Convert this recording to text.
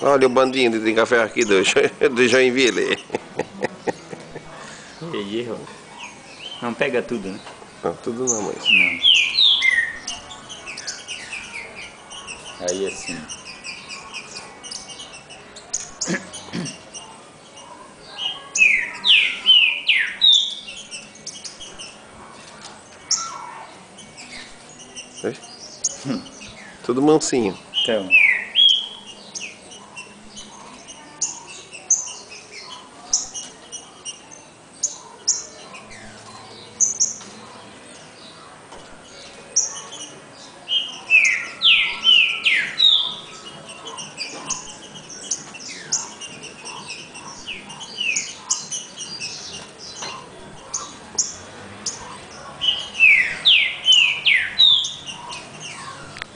Olha o bandinho de café aqui do, do Joinville. E erro. Não pega tudo, né? Não, tudo não, mas. Não. Aí assim. Tudo mansinho. Então.